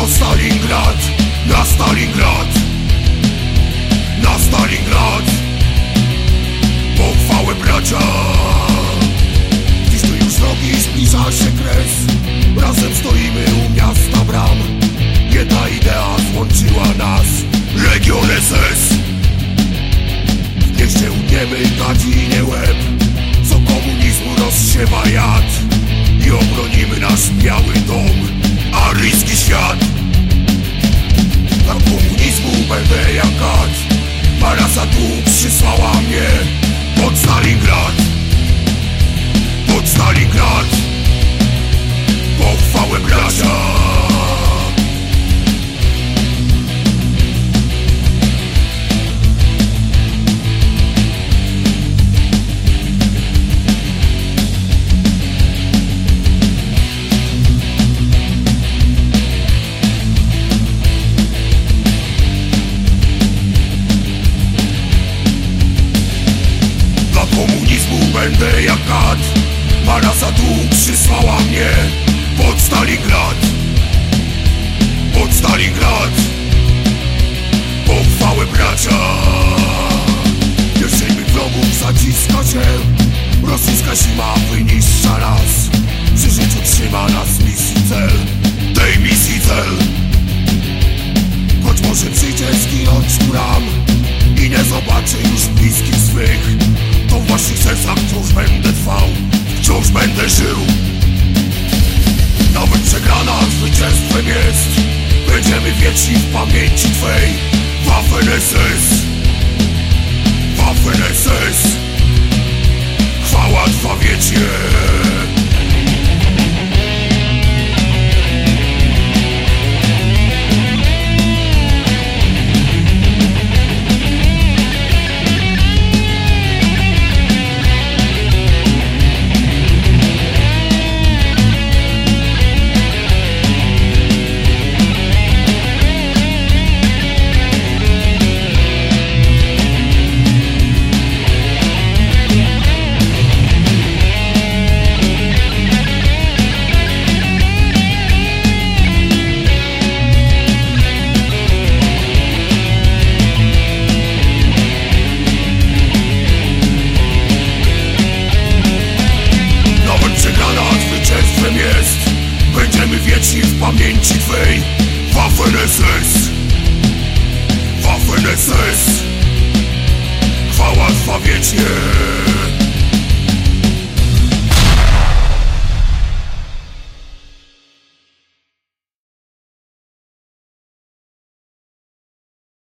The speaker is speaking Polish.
to Stalingrad Na Stalingrad Na Stalingrad. Pochwałę bracia. Dziś tu już drogi zbliża się kres. Razem stoimy u miasta bram. Jedna idea złączyła nas. Legion SS Niech się uniemy gadzinie łeb. Co komunizmu rozsiewa jad. I obronimy nasz biały dom Aryjski świat. Dla komunizmu będę jak gad Marasa tu przysłała Marasa tu przysłała mnie Pod Stalingrad. Pod Stalingrad. Pochwałę bracia wieczni w pamięci Twej. Waffen SS Waffen SS Chwała Twa wiecie Waffen SS Waffen Chwała Twa wiecie